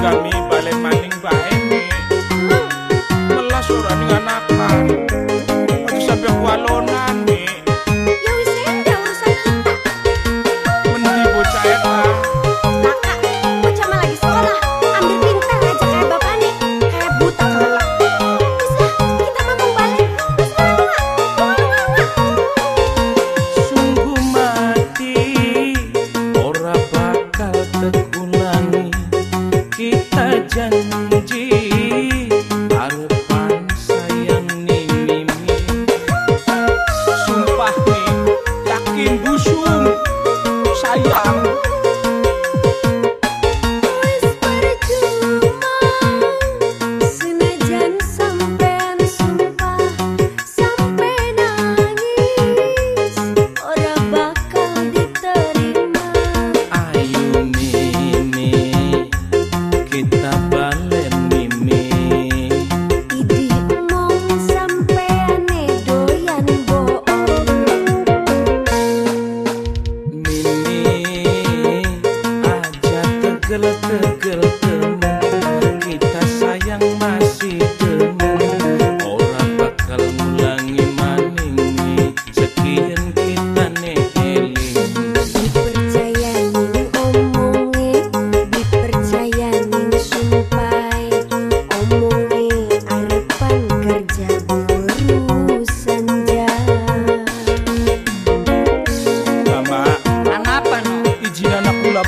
caminho. கஞ்சி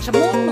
什么